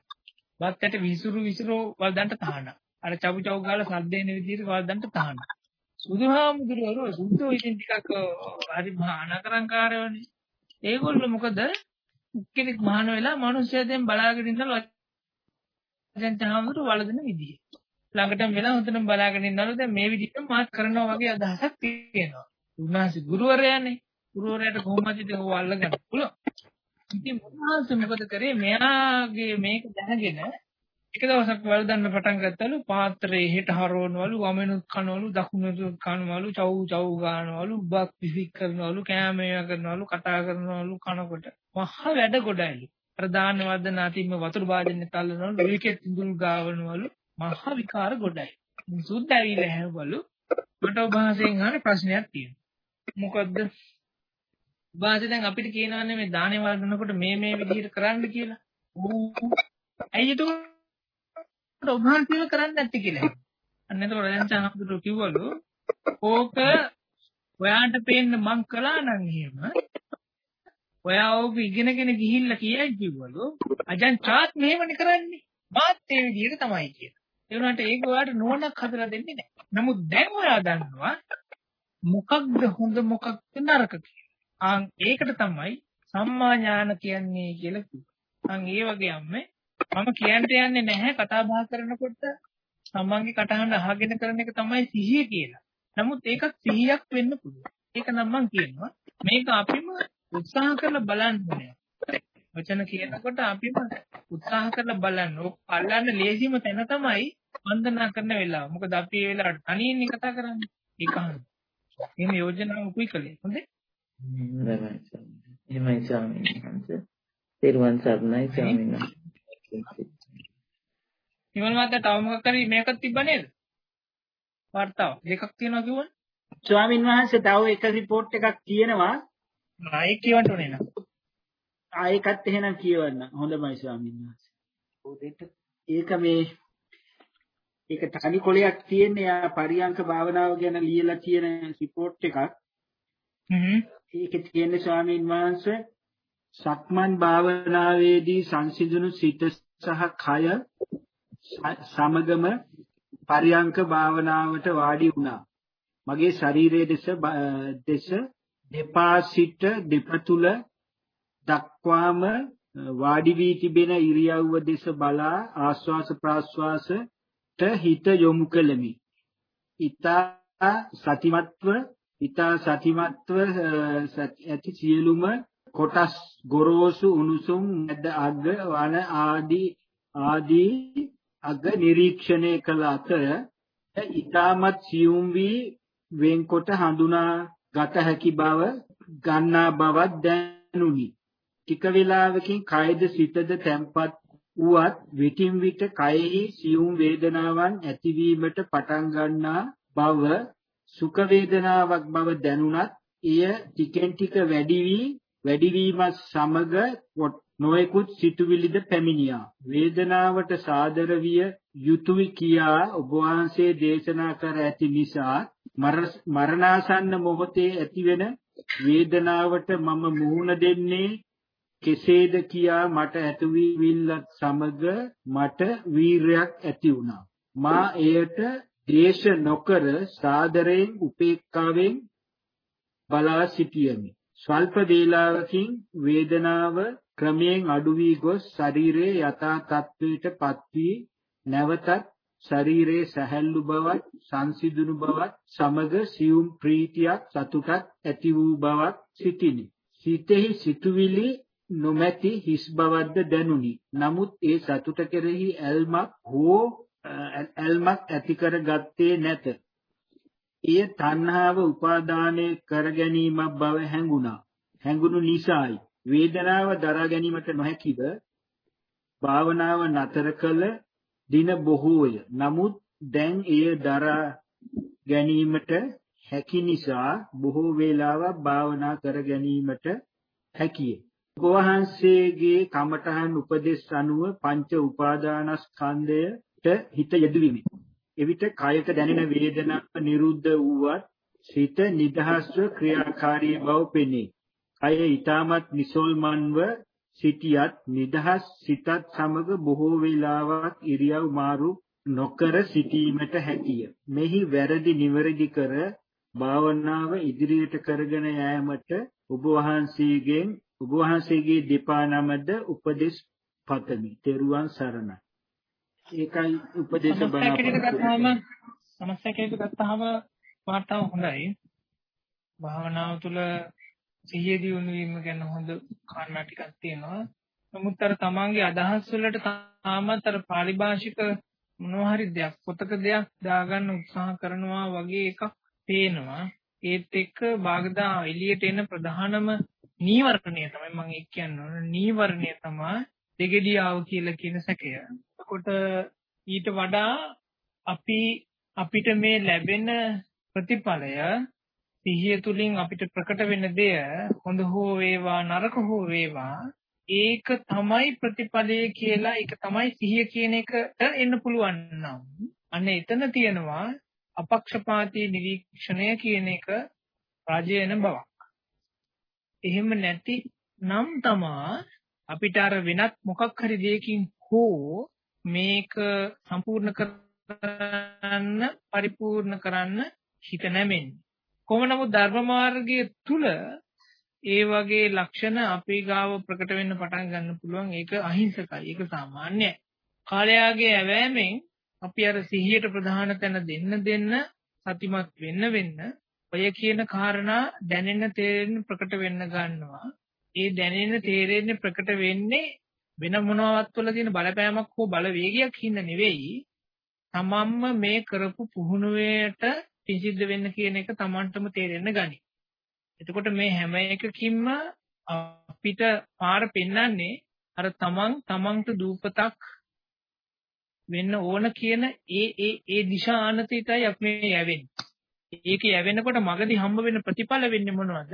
බත්තට විසිරු විසිරු වළඳන්න තහන. අර චවු චවු ගාලා සද්දේන විදිහට වළඳන්න තහන. සුදුහාමුදුරුවෝ සුද්ධෝ ඉතින් ටිකක් හරි මහා අනකරංකාරයෝනේ. ඒගොල්ලෝ මොකද කෙනෙක් මහාන වෙලා මිනිස්සුයෙන් බලාගෙන ඉඳලා දැන් තහවුරු වලදෙන විදිය. ළඟටම වෙලා හොඳටම බලාගෙන ඉන්නවලු දැන් මේ විදිහට මාත් කරනවා වගේ අදහසක් තියෙනවා. උන්වහන්සේ ගුරුවරයානේ. ගුරුවරයාට කොහොමද ඉතින් ඕව අල්ලගන්න පුළුවන්. ඉතින් උන්වහන්සේ මොකද කරේ? මෙයාගේ මේක දැනගෙන එක දවසක් වලදන්න පටන් ගත්තලු පාත්‍රයේ හෙට හරවනවලු වමනුත් කනවලු දකුණුත් කනවලු චව් චව් ගන්නවලු බක් පිසික් කරනවලු කෑම ඒවා කරනවලු කතා කරනවලු කනකොට. මහ වැඩ ගොඩයිලු. අර දාන්න වදන අතින්ම වතුර භාජනේ තල්ලනවලු ඒකෙත් ඉඳුල් ගාවනවලු. මහ විකාර ගොඩයි. සුද්ධ ඇවිල්ලා හැවවලු මට ඔබහසෙන් අහන ප්‍රශ්නයක් තියෙනවා. මොකද්ද? වාසේ දැන් අපිට කියනවනේ මේ දානේ වර්ධනකොට මේ මේ විදිහට කරන්න කියලා. ඌ. ඇයි ඒක ඔබහන්සේව කරන්නේ නැත්තේ කියලා. අන්න එතකොට රජන් චානපුරු කිව්වලු ඕක ඔයාට පේන්න මං කළා නම් එහෙම ඔයා ඕක ඉගෙනගෙන ගිහිල්ලා කියයි කිව්වලු අජන් චාත් මෙහෙමනේ කරන්නේ. මාත් ඒ විදිහට තමයි කියන්නේ. ඒ වුණාට ඒක ඔයාට නුවණක් හදලා දෙන්නේ නැහැ. නමුත් දැන් ඔයා දන්නවා මොකක්ද හොඳ මොකක්ද නරක කියලා. ආන් ඒකට තමයි සම්මා ඥාන කියන්නේ කියලා කිව්වා. ආන් ඒ වගේ අම්මේ මම කියන්න යන්නේ නැහැ කතා බහ කරනකොට සම්මන්ගේ කටහඬ අහගෙන කරන එක තමයි සිහිය කියලා. නමුත් ඒකත් සිහියක් වෙන්න පුළුවන්. ඒක නම් මම කියනවා. මේක අපිම උත්සාහ කරලා බලන්න ඕනේ. වචන කියනකොට අපිම උත්සාහ කරලා බලන්න. ඔක් අල්ලන්න ලේසිම තැන තමයි වන්දනා කරන වෙලාව. මොකද අපි ඒ වෙලාවට තනියෙන් කතා කරන්නේ. ඒක අහන්න. එහෙම යෝජනාව උකුයි කළේ. හොඳේ? එහෙමයි ස්වාමීන් වහන්සේ. තෙරුවන් සරණයි ස්වාමීන් නිවල් මාත්‍යා තව මොකක් හරි මේකක් තිබ්බ නේද? වර්තාව දෙකක් තියෙනවා කිව්වනේ. ස්වාමින් වහන්සේ තව එක report එකක් තියෙනවා. ආයෙ කියවන්න ඕනේ නේද? ආයෙකත් එහෙනම් කියවන්න. හොඳමයි ස්වාමින් වහන්සේ. ඒක මේ ඒක තනි කොලයක් තියෙන්නේ ආ පරියංක භාවනාව ගැන ලියලා තියෙන report එකක්. හ්ම්. ඒකේ තියෙන්නේ ස්වාමින් වහන්සේ සක්මන් භාවනාවේදී සංසිඳුණු සිත සහ කය සමගම පරියංක භාවනාවට වාඩි වුණා. මගේ ශරීරයේ දෙස දෙස දෙපා සිට දෙපතුල දක්වාම වාඩි වී තිබෙන ඉරියව්ව දෙස බලා ආස්වාස ප්‍රාස්වාසට හිත යොමු කළෙමි. ඊතා සතිමත්ව ඊතා සතිමත්ව ඇති සියලුම කොටස් ගොරෝසු උණුසුම් මැද අග වන ආදී ආදී අග නිරීක්ෂණය කළ අතර ඊටමත් සියුම් වී වෙන්කොට හඳුනා ගත හැකි බව ගන්නා බවක් දැනුනි. ටික වේලාවකින් කයද සිතද තැම්පත් වුවත් විටින් විට කයෙහි සියුම් වේදනාවන් ඇතිවීමට පටන් ගන්නා බව සුඛ වේදනාවක් බව දැනුණත් එය ටිකෙන් ටික වැඩි වී වැඩිවීමත් සමග නොයෙකුත් සිතුවිලිද පැමිණියා. වේදනාවට සාදර විය යුතුය කියා ඔබ වහන්සේ දේශනා කර ඇති නිසා මරණාසන්න මොහොතේ ඇතිවෙන වේදනාවට මම මුහුණ දෙන්නේ කෙසේද කියා මට ඇතුවිවිල්ලත් සමග මට වීරයක් ඇති වුණා. මා එයට ද්වේෂ නොකර සාදරයෙන් උපේක්ඛාවෙන් බලා සිටියමි. ස්වල්ප වේලාවකින් වේදනාව ක්‍රමයෙන් අඩු වී ගොස් ශරීරයේ යථා තත්වයට පත් වී නැවතත් ශරීරයේ සැහැල්ලු බවත් සංසිඳුණු බවත් සමග සියුම් ප්‍රීතියක් සතුටක් ඇති වූ බවක් සිටිනි. සිතෙහි සිතුවිලි නොමැති හිස් බවක්ද දැනුනි. නමුත් ඒ සතුට කෙරෙහි ඇල්මක් හෝ ඇල්මක් ඇති කරගත්තේ නැත. එය තණ්හාව උපාදානය කර ගැනීමක් බව හැඟුණා. හැඟුණු නිසායි වේදනාව දරා ගැනීමට නොහැකිව භාවනාව නතර කළ දින බොහෝය. නමුත් දැන් එය දරා ගැනීමට හැකි නිසා බොහෝ වේලාවක් භාවනා කර ගැනීමට හැකිය. වහන්සේගේ කමඨහන් උපදේශ අනුව පංච උපාදානස්කන්ධයට හිත යෙදුවිමි. එවිට කායක දැනෙන වේදනාව නිරුද්ධ වූවත් සිත නිදහස්ව ක්‍රියාකාරී බව පෙනේ. කය ඊටමත් නිසල්මන්ව සිටියත් නිදහස් සිතත් සමග බොහෝ වේලාවක් ඉරියව් මාරු නොකර සිටීමට හැකිය. මෙහි වැරදි නිවැරදි කර භාවනාව ඉදිරියට කරගෙන යාමට ඔබ වහන්සේගෙන් ඔබ වහන්සේගේ දෙපා නමද උපදෙස් පතමි. තෙරුවන් සරණයි. ඒකයි උපදේශ බණ සමස්තකයට ගත්තාම වාර්තාව හොඳයි. භාවනාව තුළ සිහිය දියුණු වීම ගැන හොඳ කාරණා ටිකක් තියෙනවා. නමුත් අර තමන්ගේ අදහස් වලට තාමත් අර පාරිභාෂික මොනවා හරි දෙයක් පොතක දෙයක් දාගන්න උත්සාහ කරනවා වගේ එකක් පේනවා. ඒත් එක්ක බාගදා එළියට එන ප්‍රධානම නීවරණය තමයි මම කියන්නේ. නීවරණය තමයි දෙගිඩියාව කියලා කියන සැකය. එතකොට ඊට වඩා අපි අපිට මේ ලැබෙන ප්‍රතිඵලය සිහිය තුලින් අපිට ප්‍රකට වෙන දෙය හොඳ හෝ වේවා නරක හෝ වේවා ඒක තමයි ප්‍රතිඵලය කියලා ඒක තමයි සිහිය කියන එකට එන්න පුළුවන් නම් අන්න එතන තියෙනවා අපක්ෂපාතී නිරීක්ෂණය කියන එක රාජයන බවක්. එහෙම නැති නම් තමා අපිට අර වෙනත් මොකක් හරි දෙයකින් හෝ මේක සම්පූර්ණ කරන්න පරිපූර්ණ කරන්න හිත නැමෙන්නේ. කොහොම නමුත් ධර්ම මාර්ගයේ තුල ඒ වගේ ලක්ෂණ අපේ ගාව ප්‍රකට වෙන්න පටන් ගන්න පුළුවන්. ඒක අහිංසකයි. ඒක සාමාන්‍යයි. කාලයාගේ ඇවෑමෙන් අපි අර සිහියට ප්‍රධාන තැන දෙන්න දෙන්න සතිමත් වෙන්න වෙන්න ඔය කියන කාරණා දැනෙන්න තේරෙන්න ප්‍රකට වෙන්න ගන්නවා. ඒ දැනෙන්න තේරෙන්න ප්‍රකට වෙන්නේ වෙන මොනවත් වල තියෙන බලපෑමක් හෝ බලවේගයක් හින්දා නෙවෙයි. තමන්ම මේ කරපු පුහුණුවේට පිසිද්ධ වෙන්න කියන එක Tamanටම තේරෙන්න ගනි. එතකොට මේ හැම එකකින්ම අපිට පාර පෙන්වන්නේ අර Taman Tamanට දූපතක් වෙන්න ඕන කියන ඒ ඒ ඒ දිශා ආනතිතයි අපි මේ යවෙන්නේ. ඒක යවෙනකොට මගදී හම්බ වෙන ප්‍රතිඵල වෙන්නේ මොනවද?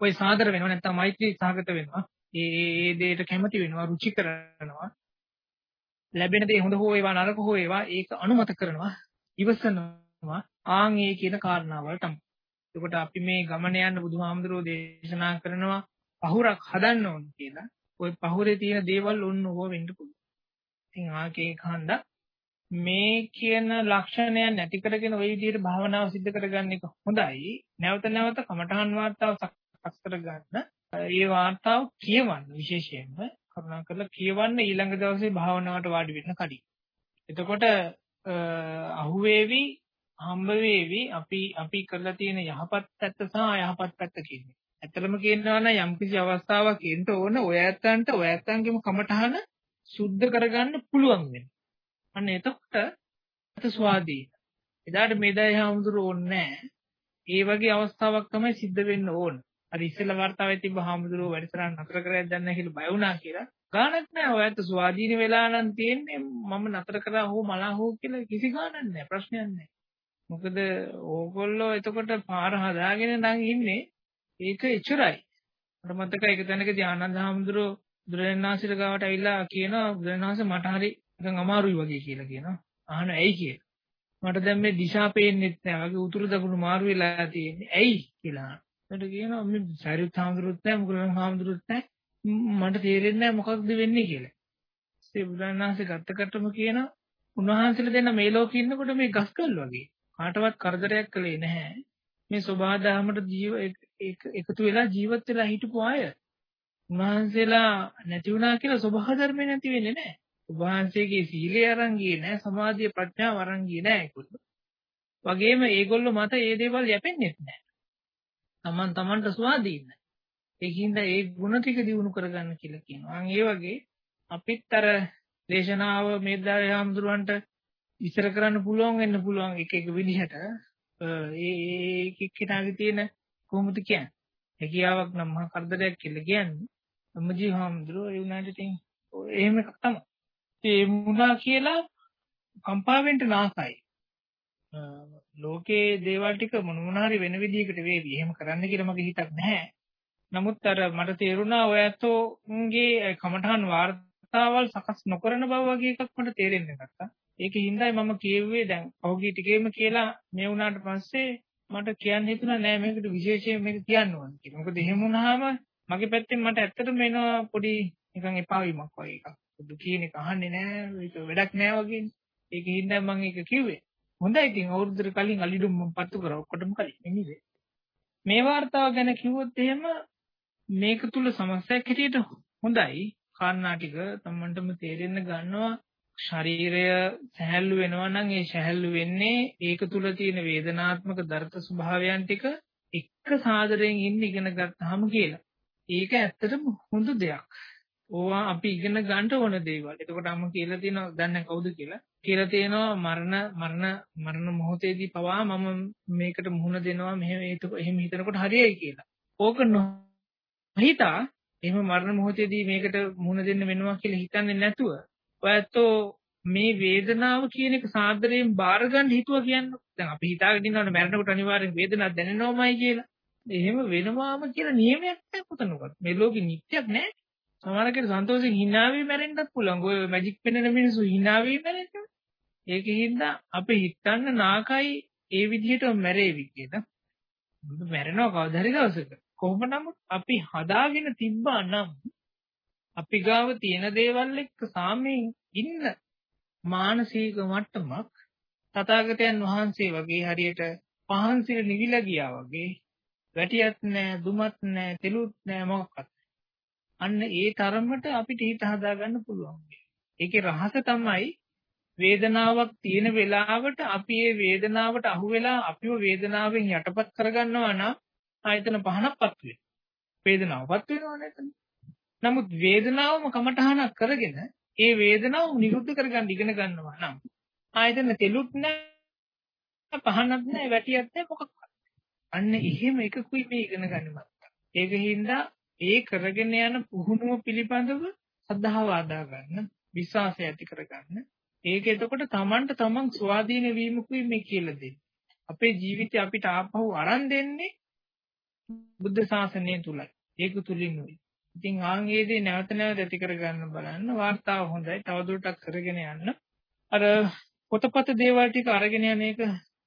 ඔය සාදර වෙනවා නැත්නම් මෛත්‍රී සාගත වෙනවා. ඒ ඒ දේට කැමති වෙනවා, රුචි කරනවා. ලැබෙන දේ හොඳ හෝ ඒවා නරක හෝ ඒවා ඒක අනුමත කරනවා. ඉවසනවා ආන් ඒ කියන කාරණාවල් තමයි. එතකොට අපි මේ ගමන යන බුදුහාමුදුරෝ දේශනා කරනවා පහුරක් හදන්න ඕන කියලා. ওই පහුරේ තියෙන දේවල් ඔන්න ඕව වෙන්න පුළුවන්. ඉතින් ආකේ කහන්ද මේ කියන ලක්ෂණයන් නැති කරගෙන ওই විදිහට භාවනාව සිද්ධ කරගන්න එක හොඳයි. නැවත නැවත කමඨහන් වාර්තාව සකස් කරගන්න. ඒ වාර්තාව කියවන්න විශේෂයෙන්ම කරුණාකරලා කියවන්න ඊළඟ දවසේ භාවනාවට වාඩි වෙන්න කලින්. එතකොට අහුවේවි හම්බ වේවි අපි අපි කරලා තියෙන යහපත් පැත්ත සහ අයහපත් පැත්ත කියන්නේ. ඇත්තටම කියනවා නම් යම්කිසි අවස්ථාවක් එන්න ඕන ඔය ඇත්තන්ට ඔය ඇත්තන්ගේම කමටහන සුද්ධ කරගන්න පුළුවන් වෙනවා. අන්න එතකොට අත ස්වාධීන. එදාට මේදයි හාමුදුරු ඕනේ ඒ වගේ අවස්ථාවක් තමයි සිද්ධ වෙන්න ඕන. අර ඉස්සෙල්ලා වර්තාවේ තිබ්බ හාමුදුරුවෝ වැඩසටහන් නතර කරලා දැන්න කියලා බය වුණා කියලා. ගානක් නැහැ. ඔයත් ස්වාධීන වෙලා නම් තියෙන්නේ මම නතර කරා හෝ මලා හෝ කියලා කිසි ගානක් නැහැ. ප්‍රශ්නයක් නැහැ. මොකද ඕගොල්ලෝ එතකොට පාර හදාගෙන නම් ඉන්නේ ඒක එච්චරයි. මට මතකයි එක තැනකදී ආනන්ද හාමුදුරුවෝ බුදුරජාණන්සේට ගාවට ඇවිල්ලා කියනවා බුදුරජාණන්සේ මට හරි නිකන් අමාරුයි වගේ කියලා කියනවා. අහන ඇයි කියලා. මට දැන් මේ දිශා පේන්නෙත් නැහැ. වගේ උතුරු දකුණු මාරු වෙලා තියෙන්නේ. ඇයි කියලා. ඊට කියනවා මේ සරියුත් හාමුදුරුවොත් නැහැ මුගලන් හාමුදුරුවොත් නැහැ. මට තේරෙන්නේ නැහැ මොකක්ද වෙන්නේ කියලා. ඒ බුදුරජාණන්සේ ගත්තකටම කියනවා උන්වහන්සේලා දෙන්න මේ ලෝකෙ ඉන්නකොට මේ ගස්කල් වගේ කාටවත් කරදරයක් කළේ නැහැ. මේ සබහාදහමට ජීව එකතු වෙලා ජීවත් වෙලා හිටපු අය. උන්වහන්සේලා නැති වුණා කියලා සබහා ධර්මේ නැති වෙන්නේ නැහැ. උන්වහන්සේගේ සීලය අරන් ගියේ නැහැ, සමාධිය ප්‍රඥාව අරන් ගියේ නැහැ ඒගොල්ලෝ. වගේම ඒගොල්ලෝ මත ඒ දේවල් යැපෙන්නේ නැහැ. Taman tamanට ස්වාධීන. ඒකින්ද ඒ ಗುಣ ටික දිනු කරගන්න කියලා කියනවා. ඒ වගේ අපිත් අර දේශනාව මේදාය හාමුදුරුවන්ට ඉස්සර කරන්න පුළුවන් වෙන්න පුළුවන් එක එක විදිහට ඒ ඒ එක්කෙනාගේ තියෙන කොහොමද කියන්නේ? හැකියාවක් නම් මහා කරදරයක් කියලා කියන්නේ. අම්මජී හාමුදුරුවෝ ඒ උනාට ඉතින් එහෙම එකක් තමයි. ඒ මුණා කියලා කම්පාවෙන්ට නාසයි. ලෝකේ දේවල් ටික මොන මොන හරි වෙන විදිහකට වේවි. එහෙම කරන්න කියලා මගේ හිතක් නැහැ. නමුත් අර මට තේරුණා ඔය ඇත්තෝගේ කමඨහන් වார்த்தාවල් සකස් නොකරන බව වගේ එකක් මට තේරෙන්න ගත්තා. ඒකේ හින්දායි මම කියෙව්වේ දැන් ඔහුගේ ටිකේම කියලා මේ වුණාට පස්සේ මට කියන්න හිතුණා නෑ මේකට විශේෂයෙන් මේක කියන්න ඕන කියලා. මොකද එහෙම වුණාම මගේ පැත්තෙන් මට ඇත්තටම එනවා පොඩි නිකන් එපා වීමක් වගේ එකක්. දුක කියන එක අහන්නේ නෑ ඒක වැඩක් නෑ වගේනේ. ඒකේ හින්දා මම ඒක කිව්වේ. හොඳයි ඉතින් අවුරුද්දට කලින් අලිඩුම් මම පත්තු කරා ඔක්කොටම කලින් නේද? මේ වார்த்தාව ගැන කිව්වොත් එහෙම මේක තුල සමස්තයක් හැටියට හොඳයි. කාරණා ටික තමන්ටම තේරෙන්න ගන්නවා ශරීරය සැහැල්ලු වෙනවා නම් ඒ සැහැල්ලු වෙන්නේ ඒක තුල තියෙන වේදනාත්මක දර්ථ ස්වභාවයන් ටික එක සාදරයෙන් ඉන්න ඉගෙන ගත්තාම කියලා. ඒක ඇත්තටම හොඳ දෙයක්. ඕවා අපි ඉගෙන ගන්න ඕන දේවල්. එතකොට අම්ම කියලා තියෙනවා දන්නේ කවුද කියලා. කියලා තියෙනවා මරණ මරණ මරණ මොහොතේදී පවා මම මේකට මුහුණ දෙනවා මෙහෙම එහෙම හිතනකොට හරියයි කියලා. ඕක නොහිතා එහෙම මරණ මොහොතේදී මේකට මුහුණ දෙන්න වෙනවා කියලා හිතන්නේ නැතුව ඔයත්ෝ මේ වේදනාව කියන එක සාදරයෙන් බාර ගන්න හිතුවා කියන්නේ. දැන් අපි හිතාගෙන ඉන්නවනේ මරණකොට අනිවාර්යෙන් වේදනාවක් දැනෙනවමයි කියලා. එහෙම වෙනවාම කියලා නියමයක් නැහැ පුතනකොට. මේ ලෝකෙ නිත්‍යක් නැහැ. සමහර කෙනෙක් සන්තෝෂෙන් hina වෙ මැරෙන්නත් පුළුවන්. ඔය මැජික් පෙන්වන මිනිස්සු hina වෙ මැරෙන්නේ. ඒකින්ද අපි හිතන්න නාකයි ඒ විදිහට මැරෙවි කියලා. මැරෙනවා කවදා හරි දවසක. කොහොම නමුත් අපි හදාගෙන තිබ්බා නම් අපි ගාව තියෙන දේවල් එක්ක සාමයෙන් ඉන්න මානසික මට්ටමක් තථාගතයන් වහන්සේ වගේ හරියට පහන්සිර නිවිලා ගියා වගේ වැටියක් නැහැ දුමත් නැහැ තෙලුත් නැහැ මොකක්වත් අන්න ඒ තරමට අපිට හිත හදාගන්න පුළුවන්. ඒකේ රහස තමයි වේදනාවක් තියෙන වෙලාවට අපි ඒ වේදනාවට අහු වෙලා අපිව වේදනාවෙන් යටපත් කරගන්නවා නම් ආයතන පහනක්පත් වෙනවා. වේදනාවපත් වෙනවනේ එතන. නමුත් වේදනාවම කමටහනක් කරගෙන ඒ වේදනාව නිරුද්ධ කරගන්න ඉගෙන ගන්නවා නම් ආයතන තෙලුත් නැහැ පහනක් නැහැ වැටියක් නැහැ මොකක්වත්. අන්න එහෙම එකකුයි මේ ඉගෙන ගන්න මත්ත. ඒකින්ද ඒ කරගෙන යන පුහුණුව පිළිබඳව සද්ධාව ආදා ගන්න, විශ්වාසය ඇති කරගන්න. ඒක එතකොට Tamanට Taman ස්වාධීන වීමකුයි මේ කියලා දෙන්නේ. අපේ ජීවිතය අපිට ආපහු අරන් දෙන්නේ බුද්ධ ශාසනය තුලයි. ඒක තුලින් නෙවෙයි. ඉතින් ආන්ගේදී නැවත නැවත ඇති කරගන්න බලන්න වார்த்தාව හොඳයි. තවදුරටත් කරගෙන යන්න. අර පොතපත දේවල් ටික අරගෙන යන එක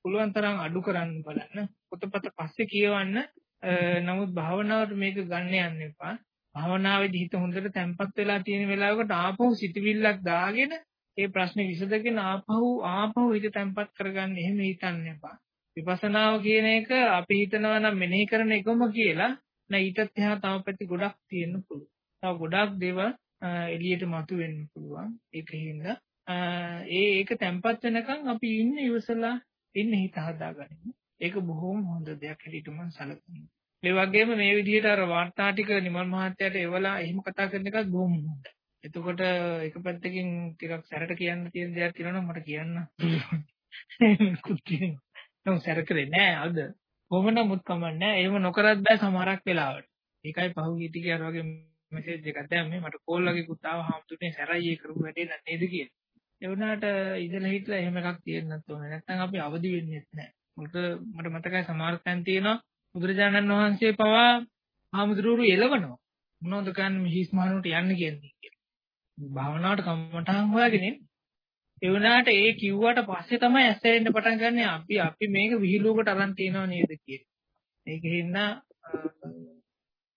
පුළුවන් තරම් අඩු කරන්න බලන්න. පොතපත පස්සේ කියවන්න. නමුත් භාවනාවට මේක ගන්න යන්න එපා. භාවනාවේදී හිත හොඳට තැම්පත් වෙලා තියෙන වෙලාවකට ආපහු සිතවිල්ලක් දාගෙන ඒ ප්‍රශ්නේ විසඳගෙන ආපහු ආපහු හිත තැම්පත් කරගන්න එහෙම හිතන්න එපා. විපස්සනාව කියන එක අපි හිතනවා නම් මෙනෙහි කරන එකම කියලා නෑ ඊටත් එහා තව පැති ගොඩක් තියෙන්න පුළුවන්. තව ගොඩක් දේවල් එළියට මතුවෙන්න පුළුවන්. ඒකින්ද ඒ ඒක තැම්පත් වෙනකන් අපි ඉන්න ඉවසලා ඉන්න හිත හදාගන්න. ඒක බොහොම හොඳ දෙයක් හැටියට මම සැලකනවා. ඒ වගේම මේ විදිහට අර වාර්තා ටික නිමල් මහත්තයාට එවලා එහෙම කතා කරන එකත් බොහොම හොඳයි. එතකොට එක පැත්තකින් ටිකක් සැරට කියන්න තියෙන දේවල් තියෙනවා නම් මට කියන්න. කුටි. නෝ සැර කරේ නෑ අද. කොහොම නමුත් කමන්නේ එහෙම නොකරත් බෑ සමහරක් වෙලාවට. ඒකයි පහුගිය ටිකේ අර වගේ මෙසේජ් එකක් දැම්මේ මට කෝල් වගේ කුත්තාව හාමුදුරනේ සැරයි ඒ කරපු වැඩේ නේද කියලා. ඒ වුණාට ඉඳලා හිටලා එහෙම එකක් තියෙන්නත් ඕනේ. නැත්නම් අපි අවදි වෙන්නේ නැහැ. මොකද මට මතකයි සමහර තැන් තියෙනවා බුදුරජාණන් වහන්සේ පවා ආමුදුරු එලවනවා. මොනවද කරන්නේ හිස් මහනුට යන්න කියන්නේ කියලා. භාවනාවට කම්මටහන් හොයාගෙන ඉන්නේ. ඒ වුණාට ඒ කිව්වට පස්සේ තමයි ඇස්සෙන්න පටන් ගන්න අපි අපි මේක විහිළුවකට අරන් තියනව නේද කියලා. ඒක හින්දා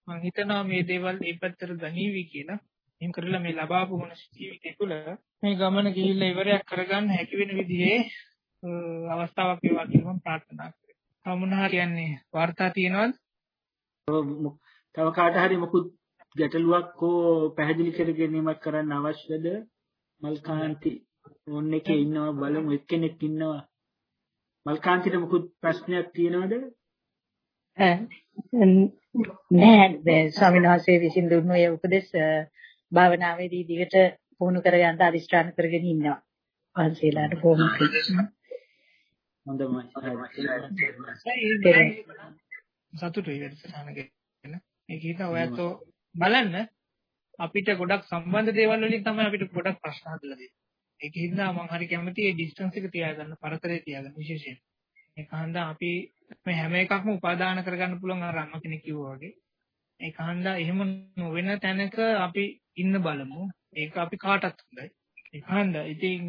මම හිතනවා මේ දේවල් ඒ පැත්තට ගනීවි කියලා. එහෙම කරලා මේ ලබාපු මොන ජීවිතය තුළ මේ ගමන ගිහිල්ලා ඉවරයක් කරගන්න හැකි වෙන විදිහේ අවස්ථාවක් වේවා කියලා මම ප්‍රාර්ථනා කරනවා. සමුනා කියන්නේ වාර්තා තියනවද? තව කාට හරි මොකුත් ගැටලුවක් හෝ පැහැදිලි කර ගැනීමක් කරන්න අවශ්‍යද? මල්කාන්ති ඕන් එකේ ඉන්නවා බලමු එක්කෙනෙක් ඉන්නවා. මල්කාන්තිට මොකුත් ප්‍රශ්නයක් තියෙනවද? නෑ ස්වාමීන් වහන්සේ විසින් දුන්නු ඒ උපදෙස් භාවනාවේදී දිගට පුහුණු කරගන්න අදිෂ්ඨාන කරගෙන ඉන්නවා. වහන්සේලාට කොහොමද? හොඳයි. සතුටුයි වැඩසටහන ගැන. ඒක හිතා ඔයත් බලන්න අපිට ගොඩක් සම්බන්ධ දේවල් වලින් තමයි අපිට ගොඩක් ප්‍රශ්න හදලා දෙන්නේ. ඒක හින්දා මම හරි කැමතියි මේ ඩිස්ටන්ස් එක තියාගන්න, පරතරය තියාගන්න විශේෂයෙන්. ඒක හන්දා අපි මේ හැම එකක්ම උපාදාන කරගන්න පුළුවන් අර අම්ම කෙනෙක් කිව්වා වගේ. ඒක හන්දා එහෙම නොවන තැනක අපි ඉන්න බලමු. ඒක අපි කාටත් හොඳයි. ඒක හන්දා ඉතින්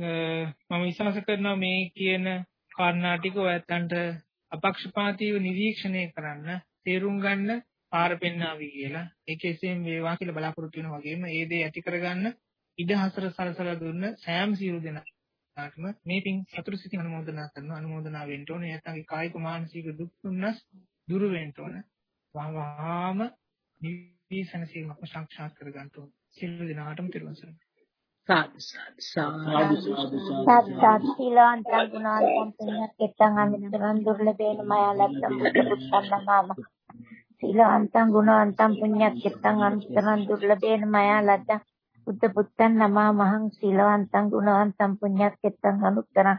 මම විශ්වාස කරනවා මේ කියන කාරණා ටික ඔයත්තන්ට අපක්ෂපාතීව නිරීක්ෂණය කරන්න, තේරුම් ගන්න පාර පෙන්නාවි කියලා. ඒක එසේම වේවා කියලා බලාපොරොත්තු වෙනා වගේම ඒ දේ ඇති කරගන්න ඉඩ හසර සලසලා දුන්න සෑම සියලු දෙනාටම මේ පින් සතුරු සිතින් අනුමೋದනා කරන අනුමೋದනා වෙන්න ඕනේ. නැත්නම් කායික මානසික දුක් දුන්නස් දුරු වෙන්න ඕනේ. වහාම නිවිසනසීමක් සාක්ෂාත් කරගන්න ඕනේ. සියලු දෙනාටම තිරුවන් සරණයි. සාදු සාදු සාදු සාදු සත් සත් සීලවන්තං ගුණවන්තං පුඤ්ඤක්කෙත්තං අනුත්තරං දුර්ලභේන මයා ලබ්ධම් බුද්ධ නමාම සීලවන්තං ගුණවන්තං පුඤ්ඤක්කෙත්තං අනුත්තරං දුර්ලභේන මයා ලබ්ධම් බුද්ධ පුත්තං නමාමහං සීලවන්තං ගුණවන්තං පුඤ්ඤක්කෙත්තං අනුත්තරං.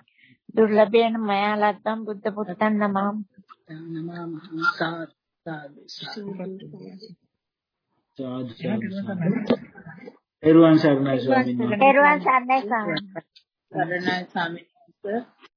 දුර්ලභේන මයා ලබ්ධම් බුද්ධ පුත්තං නමාම නමාමහං සාදු සාදු. සාදු එරුවන් සරණයි ස්වාමීන් වහන්සේ. එරුවන් සරණයි ස්වාමීන් සරණයි ස්වාමීන් වහන්සේ